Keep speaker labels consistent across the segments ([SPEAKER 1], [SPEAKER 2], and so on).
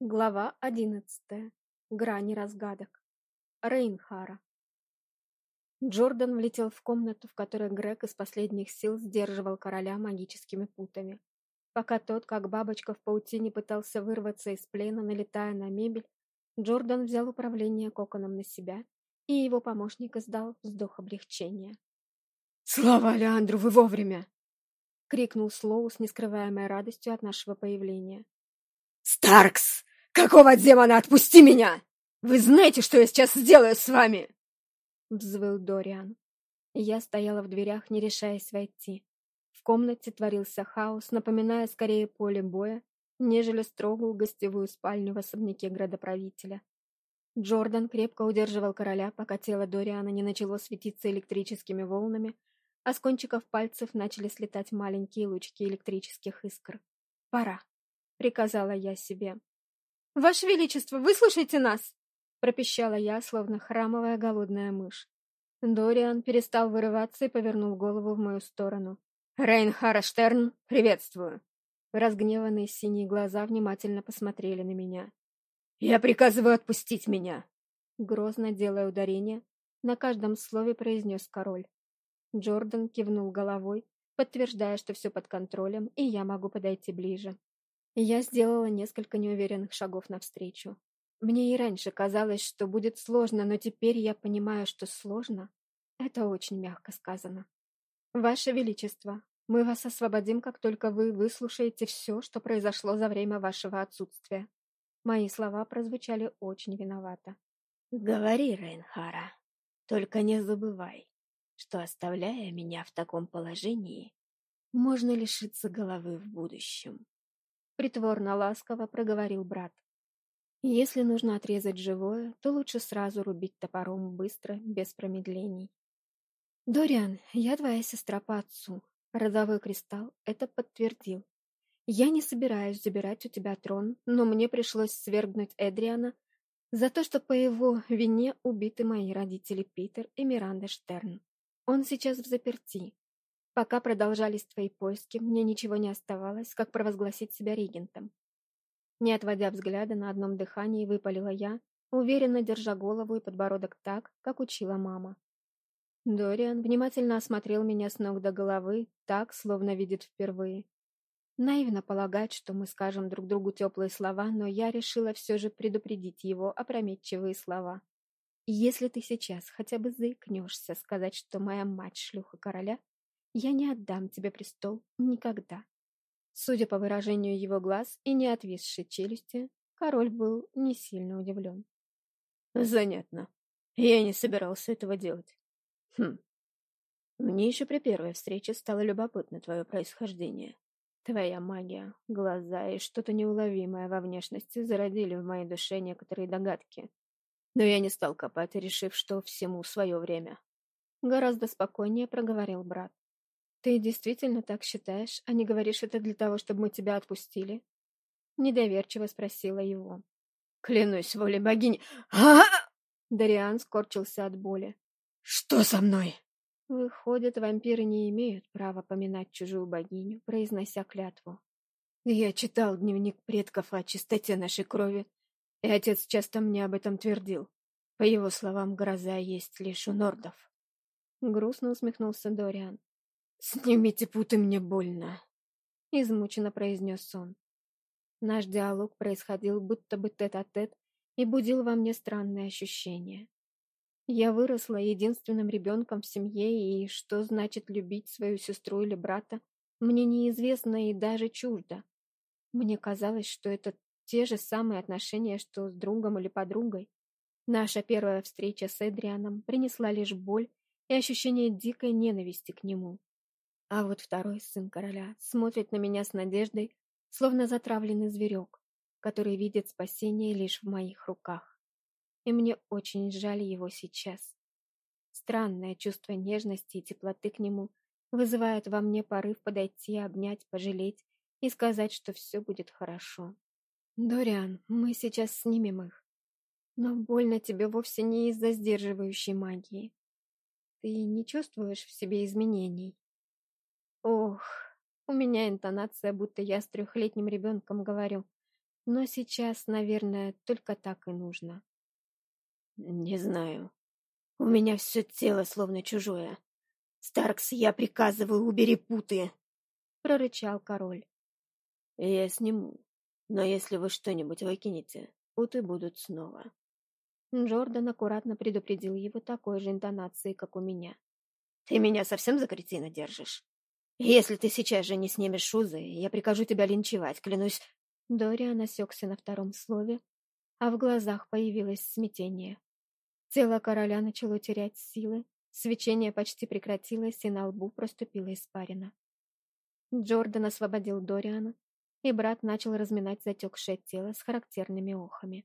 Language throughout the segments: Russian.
[SPEAKER 1] Глава одиннадцатая. Грани разгадок. Рейнхара. Джордан влетел в комнату, в которой Грег из последних сил сдерживал короля магическими путами. Пока тот, как бабочка в паутине, пытался вырваться из плена, налетая на мебель, Джордан взял управление коконом на себя, и его помощник издал вздох облегчения.
[SPEAKER 2] «Слава Леандру, вы вовремя!»
[SPEAKER 1] — крикнул Слоу с нескрываемой радостью от нашего появления.
[SPEAKER 2] «Старкс! Какого демона? Отпусти меня! Вы знаете, что я сейчас сделаю с вами?»
[SPEAKER 1] Взвыл Дориан. Я стояла в дверях, не решаясь войти. В комнате творился хаос, напоминая скорее поле боя, нежели строгую гостевую спальню в особняке градоправителя. Джордан крепко удерживал короля, пока тело Дориана не начало светиться электрическими волнами, а с кончиков пальцев начали слетать маленькие лучки электрических искр. «Пора!» — приказала я себе. «Ваше Величество, выслушайте нас!» — пропищала я, словно храмовая голодная мышь. Дориан перестал вырываться и повернул голову в мою сторону.
[SPEAKER 2] «Рейнхара Штерн, приветствую!»
[SPEAKER 1] Разгневанные синие глаза внимательно посмотрели на меня.
[SPEAKER 2] «Я приказываю отпустить меня!»
[SPEAKER 1] Грозно делая ударение, на каждом слове произнес король. Джордан кивнул головой, подтверждая, что все под контролем, и я могу подойти ближе. Я сделала несколько неуверенных шагов навстречу. Мне и раньше казалось, что будет сложно, но теперь я понимаю, что сложно. Это очень мягко сказано. Ваше Величество, мы вас освободим, как только вы выслушаете все, что произошло за время вашего отсутствия. Мои слова прозвучали очень виновато.
[SPEAKER 3] Говори, Рейнхара, только не забывай, что, оставляя меня в таком положении, можно лишиться головы в будущем.
[SPEAKER 1] Притворно ласково проговорил брат. Если нужно отрезать живое, то лучше сразу рубить топором быстро, без промедлений. Дориан, я твоя сестра по отцу. Родовой кристалл это подтвердил. Я не собираюсь забирать у тебя трон, но мне пришлось свергнуть Эдриана за то, что по его вине убиты мои родители Питер и Миранда Штерн. Он сейчас в заперти, Пока продолжались твои поиски, мне ничего не оставалось, как провозгласить себя регентом. Не отводя взгляда, на одном дыхании выпалила я, уверенно держа голову и подбородок так, как учила мама. Дориан внимательно осмотрел меня с ног до головы, так, словно видит впервые. Наивно полагать, что мы скажем друг другу теплые слова, но я решила все же предупредить его опрометчивые слова. Если ты сейчас хотя бы заикнешься сказать, что моя мать шлюха короля, я не отдам тебе престол никогда. Судя по выражению его глаз и не отвисшей челюсти, король был не сильно удивлен.
[SPEAKER 2] Занятно. Я не собирался этого делать. Хм. Мне еще при первой встрече стало любопытно твое происхождение. Твоя магия, глаза и что-то неуловимое во внешности зародили в моей душе некоторые догадки. Но я не стал копать, решив, что всему свое время.
[SPEAKER 1] Гораздо спокойнее проговорил брат. «Ты действительно так считаешь, а не говоришь это для того, чтобы мы тебя отпустили?» Недоверчиво спросила его.
[SPEAKER 2] «Клянусь волей богини!» а
[SPEAKER 1] Дариан скорчился от боли.
[SPEAKER 2] «Что со мной?»
[SPEAKER 1] Выходит, вампиры не имеют права поминать чужую богиню, произнося клятву.
[SPEAKER 2] Я читал дневник предков о чистоте нашей крови, и отец часто мне об этом твердил. По его словам, гроза есть лишь у нордов.
[SPEAKER 1] Грустно усмехнулся Дориан.
[SPEAKER 2] «Снимите путы, мне больно», —
[SPEAKER 1] измученно произнес он. Наш диалог происходил будто бы тет-а-тет -тет и будил во мне странные ощущения. Я выросла единственным ребенком в семье, и что значит любить свою сестру или брата, мне неизвестно и даже чуждо. Мне казалось, что это те же самые отношения, что с другом или подругой. Наша первая встреча с Эдрианом принесла лишь боль и ощущение дикой ненависти к нему. А вот второй сын короля смотрит на меня с надеждой, словно затравленный зверек, который видит спасение лишь в моих руках. И мне очень жаль его сейчас. Странное чувство нежности и теплоты к нему вызывает во мне порыв подойти, обнять, пожалеть и сказать, что все будет хорошо. «Дориан, мы сейчас снимем их. Но больно тебе вовсе не из-за сдерживающей магии. Ты не чувствуешь в себе изменений?» Ох, у меня интонация, будто я с трехлетним ребенком говорю. Но сейчас, наверное, только так и нужно.
[SPEAKER 2] Не знаю. У меня все тело словно чужое. Старкс, я приказываю, убери путы, прорычал король. Я сниму, но если вы что-нибудь выкинете, путы будут снова.
[SPEAKER 1] Джордан аккуратно предупредил его такой же интонацией, как у меня.
[SPEAKER 2] Ты меня совсем за кретина держишь? Если ты сейчас же не снимешь шузы, я прикажу тебя линчевать, клянусь.
[SPEAKER 1] Дориан осекся на втором слове, а в глазах появилось смятение. Тело короля начало терять силы, свечение почти прекратилось, и на лбу проступила испарина. Джордан освободил Дориана, и брат начал разминать затекшее тело с характерными охами.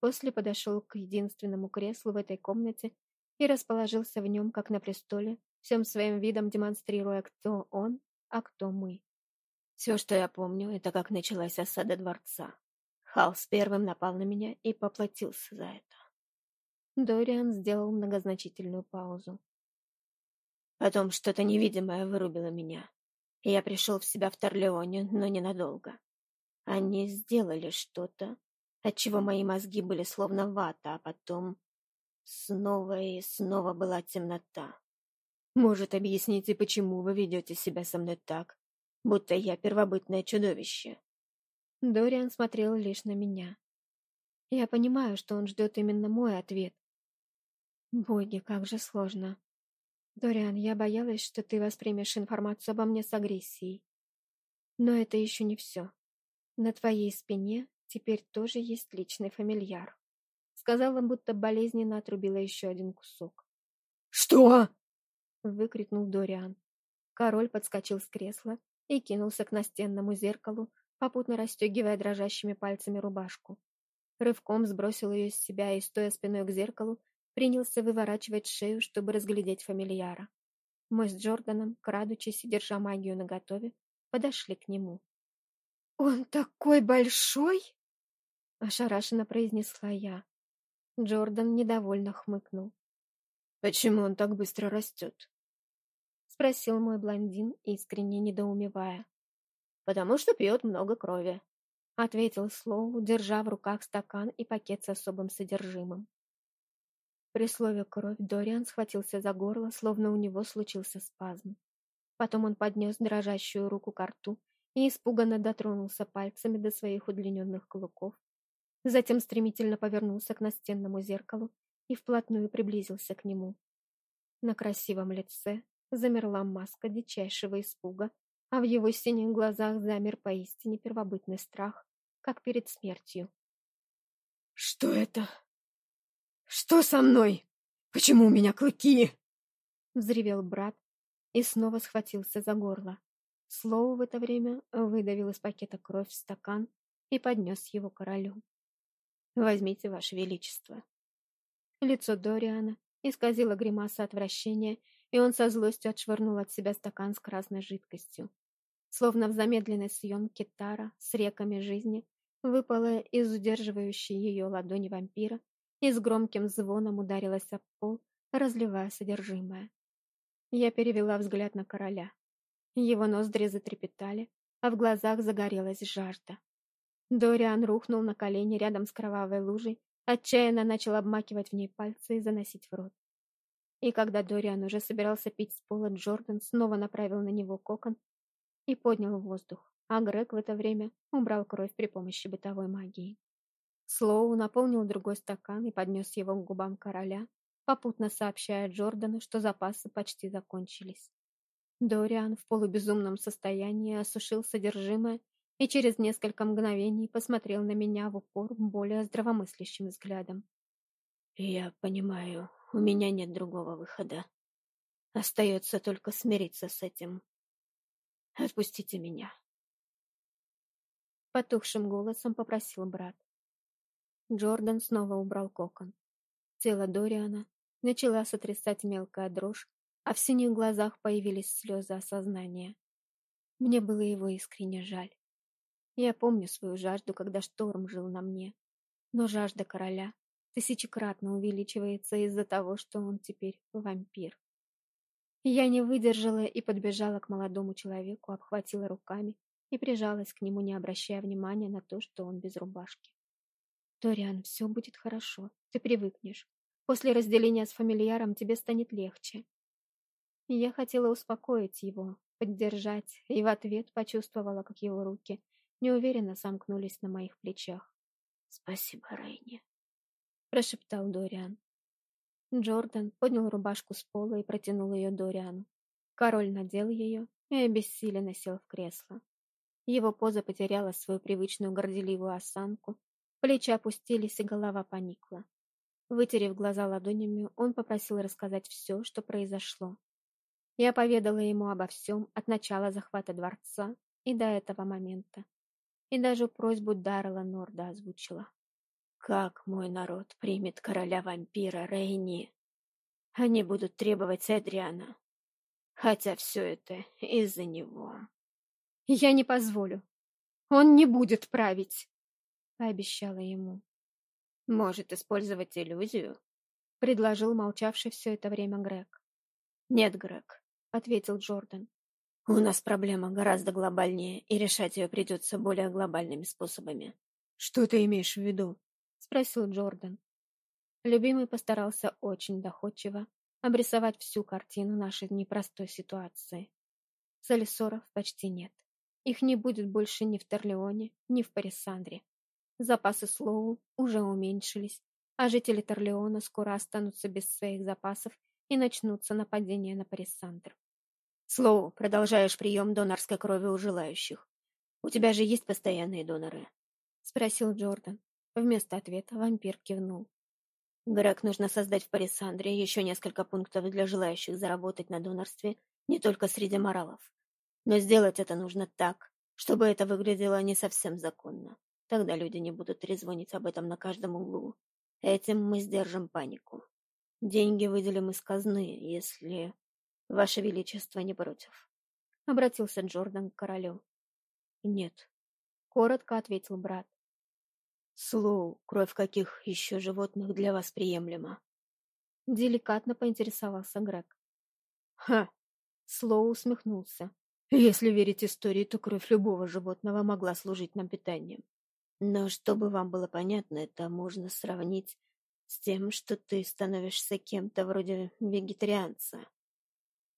[SPEAKER 1] После подошел к единственному креслу в этой комнате и расположился в нем, как на престоле, всем своим видом демонстрируя, кто он, а кто мы.
[SPEAKER 2] Все, что я помню, это как началась осада дворца. Халс первым напал на меня и поплатился за это.
[SPEAKER 1] Дориан сделал многозначительную паузу.
[SPEAKER 2] Потом что-то невидимое вырубило меня. Я пришел в себя в Торлеоне, но ненадолго. Они сделали что-то, отчего мои мозги были словно вата, а потом снова и снова была темнота. Может, объясните, почему вы ведете себя со мной так, будто я первобытное чудовище?»
[SPEAKER 1] Дориан смотрел лишь на меня. Я понимаю, что он ждет именно мой ответ, Боги, как же сложно. Дориан, я боялась, что ты воспримешь информацию обо мне с агрессией. Но это еще не все. На твоей спине теперь тоже есть личный фамильяр. Сказала, будто болезненно отрубила еще один кусок.
[SPEAKER 2] «Что?»
[SPEAKER 1] — выкрикнул Дориан. Король подскочил с кресла и кинулся к настенному зеркалу, попутно расстегивая дрожащими пальцами рубашку. Рывком сбросил ее с себя и, стоя спиной к зеркалу, принялся выворачивать шею, чтобы разглядеть фамильяра. Мы с Джорданом, крадучись и держа магию наготове, подошли к нему. «Он такой большой!» — ошарашенно произнесла я. Джордан недовольно хмыкнул.
[SPEAKER 2] «Почему он так быстро растет?»
[SPEAKER 1] — спросил мой блондин, искренне недоумевая.
[SPEAKER 2] «Потому что пьет много крови», —
[SPEAKER 1] ответил Слоу, держа в руках стакан и пакет с особым содержимым. При слове «кровь» Дориан схватился за горло, словно у него случился спазм. Потом он поднес дрожащую руку к рту и испуганно дотронулся пальцами до своих удлиненных клыков. Затем стремительно повернулся к настенному зеркалу и вплотную приблизился к нему. На красивом лице замерла маска дичайшего испуга, а в его синих глазах замер поистине первобытный страх, как перед смертью.
[SPEAKER 2] «Что это?» «Что со мной? Почему у меня клыки?»
[SPEAKER 1] Взревел брат и снова схватился за горло. Слоу в это время выдавил из пакета кровь в стакан и поднес его королю. «Возьмите, Ваше Величество». Лицо Дориана исказило гримаса отвращения, и он со злостью отшвырнул от себя стакан с красной жидкостью. Словно в замедленной съемке Тара с реками жизни выпала из удерживающей ее ладони вампира и с громким звоном ударилась об пол, разливая содержимое. Я перевела взгляд на короля. Его ноздри затрепетали, а в глазах загорелась жажда. Дориан рухнул на колени рядом с кровавой лужей, отчаянно начал обмакивать в ней пальцы и заносить в рот. И когда Дориан уже собирался пить с пола, Джордан снова направил на него кокон и поднял воздух, а Грег в это время убрал кровь при помощи бытовой магии. Слоу наполнил другой стакан и поднес его к губам короля, попутно сообщая Джордану, что запасы почти закончились. Дориан в полубезумном состоянии осушил содержимое и через несколько мгновений посмотрел на меня в упор более здравомыслящим взглядом.
[SPEAKER 2] «Я понимаю, у меня нет другого выхода. Остается только смириться с этим. Отпустите меня».
[SPEAKER 1] Потухшим голосом попросил брат. Джордан снова убрал кокон. Тело Дориана начала сотрясать мелкая дрожь, а в синих глазах появились слезы осознания. Мне было его искренне жаль. Я помню свою жажду, когда шторм жил на мне. Но жажда короля тысячекратно увеличивается из-за того, что он теперь вампир. Я не выдержала и подбежала к молодому человеку, обхватила руками и прижалась к нему, не обращая внимания на то, что он без рубашки. «Ториан, все будет хорошо, ты привыкнешь. После разделения с фамильяром тебе станет легче». Я хотела успокоить его, поддержать, и в ответ почувствовала, как его руки неуверенно сомкнулись на моих плечах.
[SPEAKER 3] «Спасибо, Рейни», —
[SPEAKER 1] прошептал Дориан. Джордан поднял рубашку с пола и протянул ее Дориану. Король надел ее и обессиленно сел в кресло. Его поза потеряла свою привычную горделивую осанку, плечи опустились и голова поникла. Вытерев глаза ладонями, он попросил рассказать все, что произошло. Я поведала ему обо всем от начала захвата дворца и до этого момента. И даже просьбу Даррела Норда озвучила.
[SPEAKER 3] «Как мой народ примет короля-вампира Рейни? Они будут требовать Эдриана. Хотя все это из-за него».
[SPEAKER 1] «Я не позволю. Он не будет править», — пообещала ему.
[SPEAKER 3] «Может использовать иллюзию?»
[SPEAKER 1] — предложил молчавший все это время Грег.
[SPEAKER 3] «Нет, Грег
[SPEAKER 1] ответил Джордан.
[SPEAKER 3] У нас проблема гораздо глобальнее, и решать ее придется более глобальными способами.
[SPEAKER 2] Что ты имеешь в виду?
[SPEAKER 1] Спросил Джордан. Любимый постарался очень доходчиво обрисовать всю картину нашей непростой ситуации. Солисоров почти нет. Их не будет больше ни в Торлеоне, ни в Парисандре. Запасы Слоу уже уменьшились, а жители Торлеона скоро останутся без своих запасов и начнутся нападения на Парисандр.
[SPEAKER 3] Слоу, продолжаешь прием донорской крови у желающих. У тебя же есть постоянные доноры?
[SPEAKER 1] Спросил Джордан. Вместо ответа вампир кивнул.
[SPEAKER 3] Грег, нужно создать в Парисандре еще несколько пунктов для желающих заработать на донорстве не только среди моралов. Но сделать это нужно так, чтобы это выглядело не совсем законно. Тогда люди не будут трезвонить об этом на каждом углу. Этим мы сдержим панику. Деньги выделим из казны, если Ваше Величество не против.
[SPEAKER 1] Обратился Джордан к королю.
[SPEAKER 3] Нет.
[SPEAKER 1] Коротко ответил брат.
[SPEAKER 3] Слоу, кровь каких еще животных для вас приемлема?
[SPEAKER 1] Деликатно поинтересовался Грег.
[SPEAKER 2] Ха!
[SPEAKER 1] Слоу усмехнулся.
[SPEAKER 2] Если верить истории, то кровь любого животного могла служить нам питанием.
[SPEAKER 3] Но чтобы вам было понятно, это можно сравнить с тем, что ты становишься кем-то вроде вегетарианца.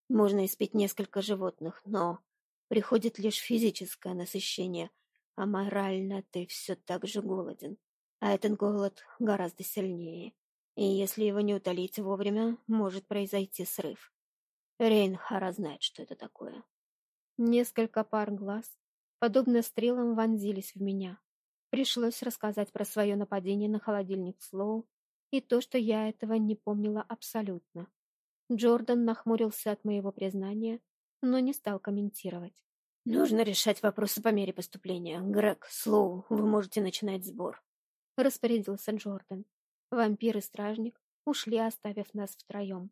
[SPEAKER 3] Можно испить несколько животных, но приходит лишь физическое насыщение, а морально ты все так же голоден. А этот голод гораздо сильнее. И если его не утолить вовремя, может произойти срыв. Рейнхара знает, что это такое.
[SPEAKER 1] Несколько пар глаз, подобно стрелам, вонзились в меня. Пришлось рассказать про свое нападение на холодильник Слоу и то, что я этого не помнила абсолютно. Джордан нахмурился от моего признания, но не стал комментировать.
[SPEAKER 3] «Нужно решать вопросы по мере поступления. Грег, Слоу, вы можете начинать сбор», —
[SPEAKER 1] распорядился Джордан. Вампир и стражник ушли, оставив нас втроем.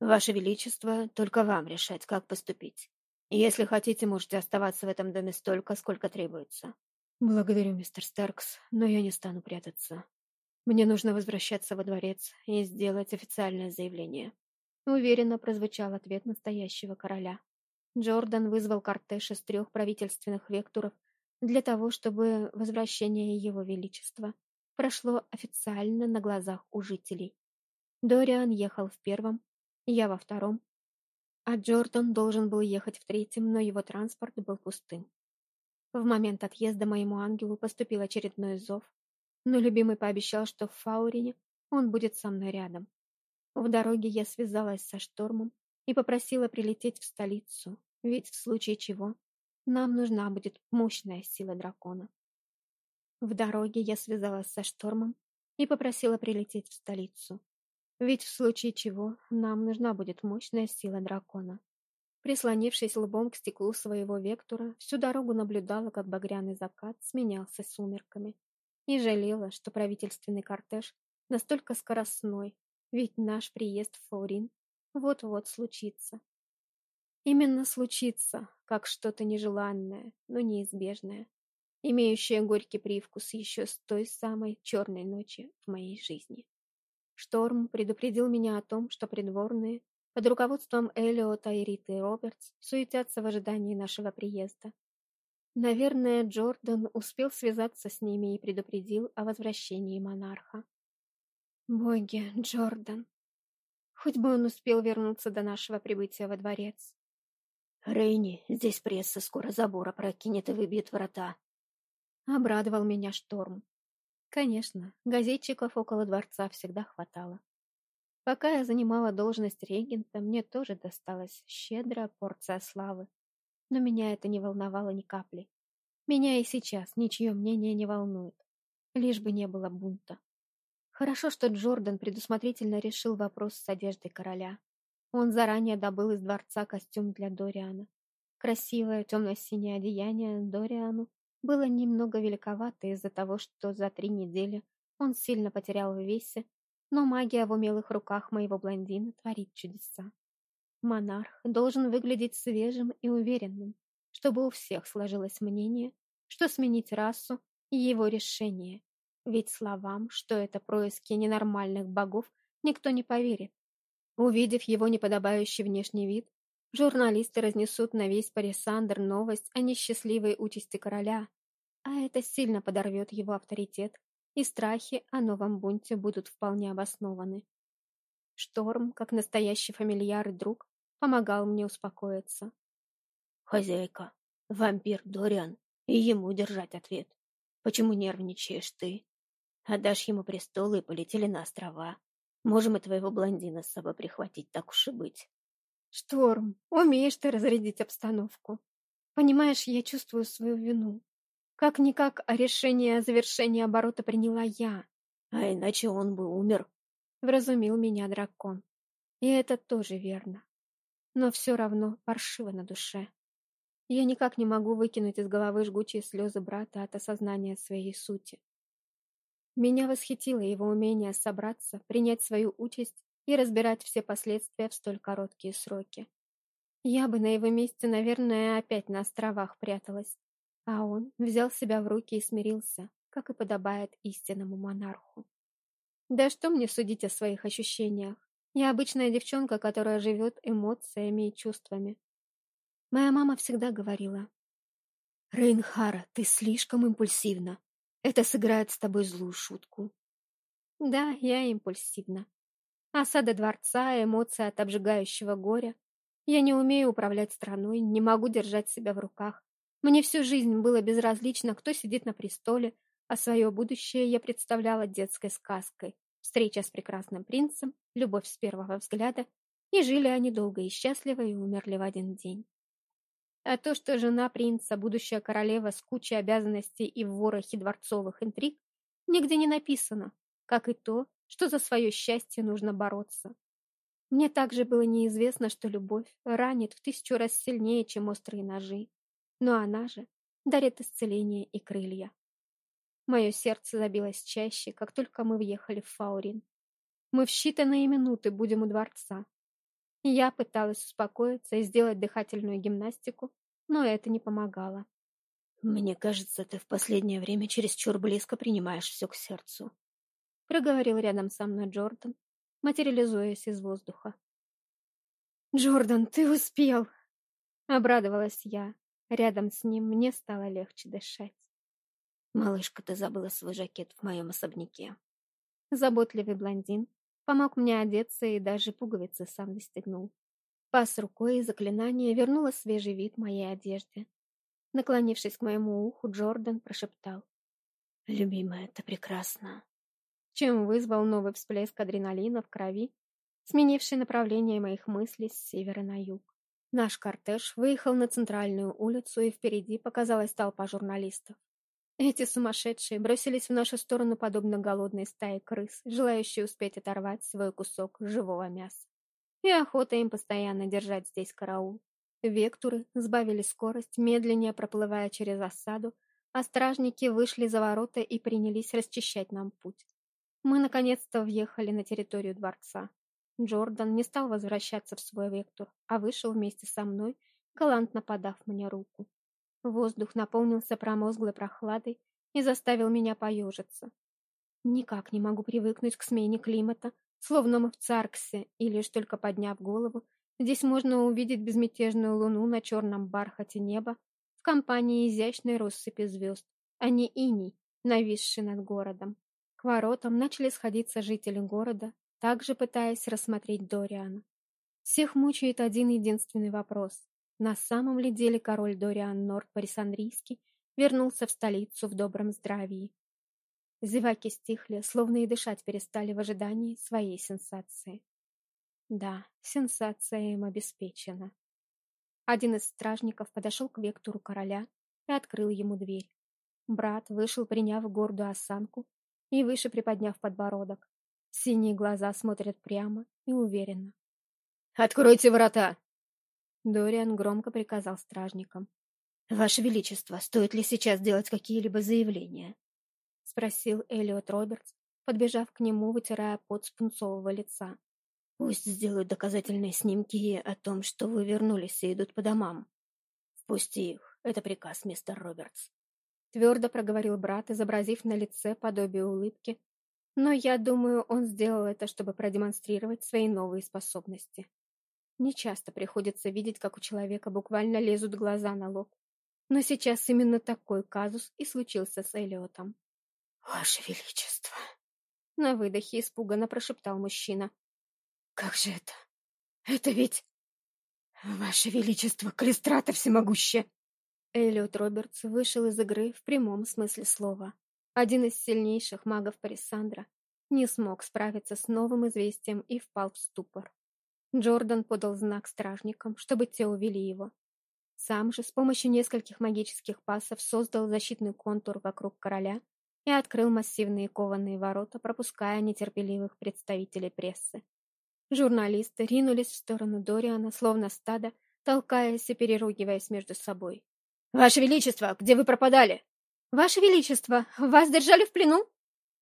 [SPEAKER 3] «Ваше Величество, только вам решать, как поступить. Если хотите, можете оставаться в этом доме столько, сколько требуется».
[SPEAKER 2] «Благодарю, мистер Старкс, но я не стану прятаться. Мне нужно возвращаться во дворец и сделать официальное заявление».
[SPEAKER 1] Уверенно прозвучал ответ настоящего короля. Джордан вызвал кортеж из трех правительственных векторов для того, чтобы возвращение его величества прошло официально на глазах у жителей. Дориан ехал в первом, я во втором, а Джордан должен был ехать в третьем, но его транспорт был пустым. В момент отъезда моему ангелу поступил очередной зов, но любимый пообещал, что в Фаурине он будет со мной рядом. В дороге я связалась со Штормом и попросила прилететь в столицу, ведь в случае чего нам нужна будет мощная сила дракона. В дороге я связалась со Штормом и попросила прилететь в столицу, ведь в случае чего нам нужна будет мощная сила дракона. Прислонившись лбом к стеклу своего вектора, всю дорогу наблюдала, как багряный закат сменялся сумерками, и жалела, что правительственный кортеж настолько скоростной, ведь наш приезд в Фаурин вот-вот случится. Именно случится, как что-то нежеланное, но неизбежное, имеющее горький привкус еще с той самой черной ночи в моей жизни. Шторм предупредил меня о том, что придворные под руководством Элиота и Риты Робертс суетятся в ожидании нашего приезда. Наверное, Джордан успел связаться с ними и предупредил о возвращении монарха. Боги, Джордан. Хоть бы он успел вернуться до нашего прибытия во дворец.
[SPEAKER 3] Рейни, здесь пресса скоро забора прокинет и выбьет врата.
[SPEAKER 1] Обрадовал меня шторм. Конечно, газетчиков около дворца всегда хватало. Пока я занимала должность регента, мне тоже досталась щедрая порция славы. Но меня это не волновало ни капли. Меня и сейчас ничье мнение не волнует. Лишь бы не было бунта. Хорошо, что Джордан предусмотрительно решил вопрос с одеждой короля. Он заранее добыл из дворца костюм для Дориана. Красивое темно-синее одеяние Дориану было немного великовато из-за того, что за три недели он сильно потерял в весе, но магия в умелых руках моего блондина творит чудеса. Монарх должен выглядеть свежим и уверенным, чтобы у всех сложилось мнение, что сменить расу — его решение, ведь словам, что это происки ненормальных богов, никто не поверит. Увидев его неподобающий внешний вид, Журналисты разнесут на весь Парисандр новость о несчастливой участи короля, а это сильно подорвет его авторитет, и страхи о новом бунте будут вполне обоснованы. Шторм, как настоящий фамильяр и друг, помогал мне успокоиться.
[SPEAKER 3] «Хозяйка, вампир Дориан, и ему держать ответ. Почему нервничаешь ты? Отдашь ему престол и полетели на острова. Можем и твоего блондина с собой прихватить, так уж и быть».
[SPEAKER 1] Шторм, умеешь ты разрядить обстановку. Понимаешь, я чувствую свою вину. Как-никак, а решение о завершении оборота приняла я.
[SPEAKER 3] А иначе он бы умер.
[SPEAKER 1] Вразумил меня дракон. И это тоже верно. Но все равно паршиво на душе. Я никак не могу выкинуть из головы жгучие слезы брата от осознания своей сути. Меня восхитило его умение собраться, принять свою участь и разбирать все последствия в столь короткие сроки. Я бы на его месте, наверное, опять на островах пряталась, а он взял себя в руки и смирился, как и подобает истинному монарху. Да что мне судить о своих ощущениях? Я обычная девчонка, которая живет эмоциями и чувствами. Моя мама всегда говорила.
[SPEAKER 3] «Рейнхара, ты слишком импульсивна. Это сыграет с тобой злую шутку».
[SPEAKER 1] Да, я импульсивна. Осада дворца, эмоции от обжигающего горя. Я не умею управлять страной, не могу держать себя в руках. Мне всю жизнь было безразлично, кто сидит на престоле, а свое будущее я представляла детской сказкой. Встреча с прекрасным принцем, любовь с первого взгляда, и жили они долго и счастливо и умерли в один день. А то, что жена принца, будущая королева с кучей обязанностей и в ворохе дворцовых интриг, нигде не написано, как и то, что за свое счастье нужно бороться. Мне также было неизвестно, что любовь ранит в тысячу раз сильнее, чем острые ножи, но она же дарит исцеление и крылья. Мое сердце забилось чаще, как только мы въехали в Фаурин. Мы в считанные минуты будем у дворца. Я пыталась успокоиться и сделать дыхательную гимнастику, но это не помогало.
[SPEAKER 3] «Мне кажется, ты в последнее время чересчур близко принимаешь все к сердцу»,
[SPEAKER 1] проговорил рядом со мной Джордан, материализуясь из воздуха. «Джордан, ты успел!» Обрадовалась я. Рядом с ним мне стало легче дышать.
[SPEAKER 3] «Малышка, ты забыла свой жакет в моем особняке».
[SPEAKER 1] Заботливый блондин помог мне одеться и даже пуговицы сам застегнул. Пас рукой и заклинание вернуло свежий вид моей одежде. Наклонившись к моему уху, Джордан прошептал.
[SPEAKER 3] «Любимая, это прекрасно
[SPEAKER 1] чем вызвал новый всплеск адреналина в крови, сменивший направление моих мыслей с севера на юг. Наш кортеж выехал на центральную улицу, и впереди показалась толпа журналистов. Эти сумасшедшие бросились в нашу сторону подобно голодной стае крыс, желающие успеть оторвать свой кусок живого мяса. И охота им постоянно держать здесь караул. Вектуры сбавили скорость, медленнее проплывая через осаду, а стражники вышли за ворота и принялись расчищать нам путь. Мы наконец-то въехали на территорию дворца. Джордан не стал возвращаться в свой вектор, а вышел вместе со мной, галантно подав мне руку. Воздух наполнился промозглой прохладой и заставил меня поежиться. Никак не могу привыкнуть к смене климата, словно мы в Царксе, и лишь только подняв голову, здесь можно увидеть безмятежную луну на черном бархате неба, в компании изящной россыпи звезд, а не иней, нависший над городом. К воротам начали сходиться жители города, также пытаясь рассмотреть Дориана. Всех мучает один единственный вопрос. На самом ли деле король Дориан Норт Парисандрийский вернулся в столицу в добром здравии? Зеваки стихли, словно и дышать перестали в ожидании своей сенсации. Да, сенсация им обеспечена. Один из стражников подошел к вектору короля и открыл ему дверь. Брат вышел, приняв гордую осанку и выше приподняв подбородок. Синие глаза смотрят прямо и уверенно.
[SPEAKER 2] «Откройте врата!»
[SPEAKER 1] Дориан громко приказал стражникам.
[SPEAKER 3] «Ваше Величество, стоит ли сейчас делать какие-либо заявления?»
[SPEAKER 1] Спросил Элиот Робертс, подбежав к нему, вытирая пот с пунцового лица.
[SPEAKER 3] «Пусть сделают доказательные снимки о том, что вы вернулись и идут по домам. Впусти их, это приказ, мистер Робертс».
[SPEAKER 1] Твердо проговорил брат, изобразив на лице подобие улыбки, но я думаю, он сделал это, чтобы продемонстрировать свои новые способности. Не часто приходится видеть, как у человека буквально лезут глаза на лоб. Но сейчас именно такой казус и случился с Элиотом.
[SPEAKER 3] «Ваше Величество!»
[SPEAKER 1] На выдохе испуганно прошептал мужчина.
[SPEAKER 3] «Как же это? Это ведь... Ваше Величество, Калистрата всемогущая!»
[SPEAKER 1] Элиот Робертс вышел из игры в прямом смысле слова. Один из сильнейших магов Парисандра не смог справиться с новым известием и впал в ступор. Джордан подал знак стражникам, чтобы те увели его. Сам же с помощью нескольких магических пасов создал защитный контур вокруг короля и открыл массивные кованые ворота, пропуская нетерпеливых представителей прессы. Журналисты ринулись в сторону Дориана, словно стадо, толкаясь и переругиваясь между собой.
[SPEAKER 2] «Ваше Величество, где вы пропадали?»
[SPEAKER 1] «Ваше Величество, вас держали в плену?»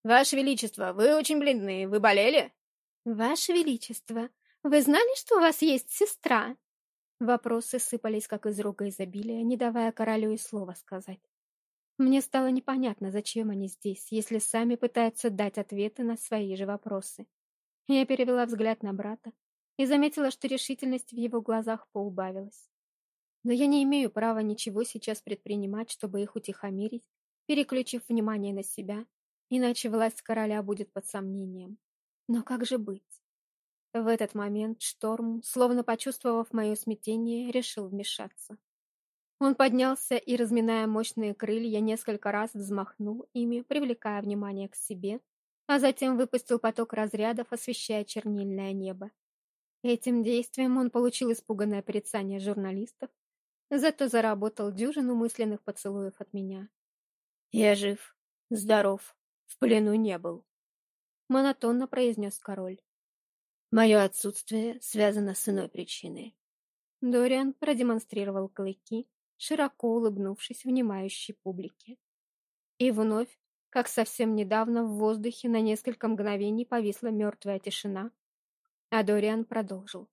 [SPEAKER 2] «Ваше Величество, вы очень бледны, вы болели?»
[SPEAKER 1] «Ваше Величество, вы знали, что у вас есть сестра?» Вопросы сыпались, как из рога изобилия, не давая королю и слова сказать. Мне стало непонятно, зачем они здесь, если сами пытаются дать ответы на свои же вопросы. Я перевела взгляд на брата и заметила, что решительность в его глазах поубавилась. Но я не имею права ничего сейчас предпринимать, чтобы их утихомирить, переключив внимание на себя, иначе власть короля будет под сомнением. Но как же быть? В этот момент Шторм, словно почувствовав мое смятение, решил вмешаться. Он поднялся и, разминая мощные крылья, несколько раз взмахнул ими, привлекая внимание к себе, а затем выпустил поток разрядов, освещая чернильное небо. Этим действием он получил испуганное порицание журналистов, зато заработал дюжину мысленных поцелуев от меня.
[SPEAKER 2] «Я жив, здоров, в плену не был», —
[SPEAKER 1] монотонно произнес король.
[SPEAKER 2] Мое отсутствие связано с иной причиной.
[SPEAKER 1] Дориан продемонстрировал клыки, широко улыбнувшись внимающей публике. И вновь, как совсем недавно, в воздухе на несколько мгновений повисла мертвая тишина, а Дориан продолжил.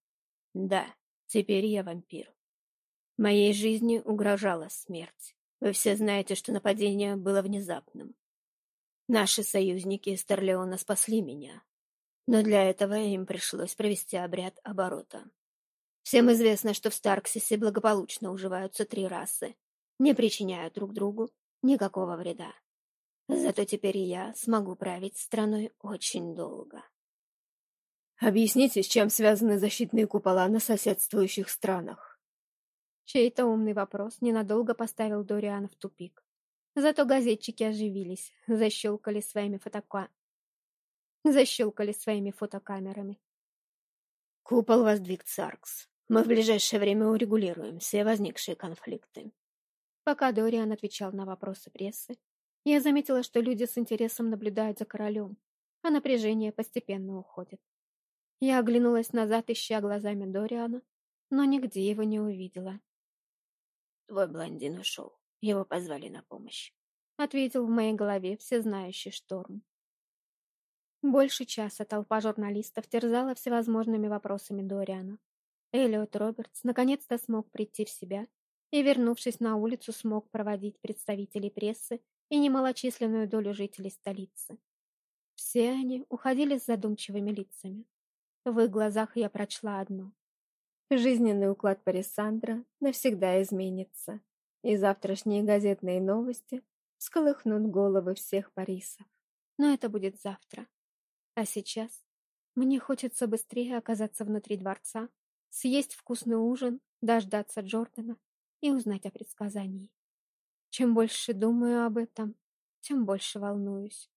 [SPEAKER 2] «Да, теперь я вампир. Моей жизни угрожала смерть. Вы все знаете, что нападение было внезапным. Наши союзники из Торлеона спасли меня, но для этого им пришлось провести обряд оборота. Всем известно, что в Старксисе благополучно уживаются три расы, не причиняя друг другу никакого вреда. Зато теперь я смогу править страной очень долго. Объясните, с чем связаны защитные купола на соседствующих странах?
[SPEAKER 1] Чей-то умный вопрос ненадолго поставил Дориана в тупик. Зато газетчики оживились, защелкали своими фотока защелкали своими фотокамерами.
[SPEAKER 2] Купол воздвиг Царкс. Мы в ближайшее время урегулируем все возникшие конфликты.
[SPEAKER 1] Пока Дориан отвечал на вопросы прессы, я заметила, что люди с интересом наблюдают за королем, а напряжение постепенно уходит. Я оглянулась назад, ища глазами Дориана, но нигде его не увидела.
[SPEAKER 3] «Твой блондин ушел. Его позвали на помощь», —
[SPEAKER 1] ответил в моей голове всезнающий шторм. Больше часа толпа журналистов терзала всевозможными вопросами Дориана. Эллиот Робертс наконец-то смог прийти в себя и, вернувшись на улицу, смог проводить представителей прессы и немалочисленную долю жителей столицы. Все они уходили с задумчивыми лицами. В их глазах я прочла одно. Жизненный уклад Парисандра навсегда изменится, и завтрашние газетные новости всколыхнут головы всех Парисов. Но это будет завтра. А сейчас мне хочется быстрее оказаться внутри дворца, съесть вкусный ужин, дождаться Джордана и узнать о предсказании. Чем больше думаю об этом, тем больше волнуюсь.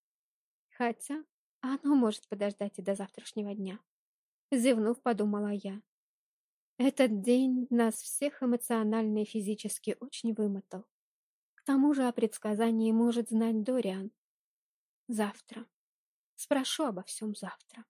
[SPEAKER 1] Хотя оно может подождать и до завтрашнего дня. Зевнув, подумала я. Этот день нас всех эмоционально и физически очень вымотал. К тому же о предсказании может знать Дориан. Завтра. Спрошу обо всем завтра.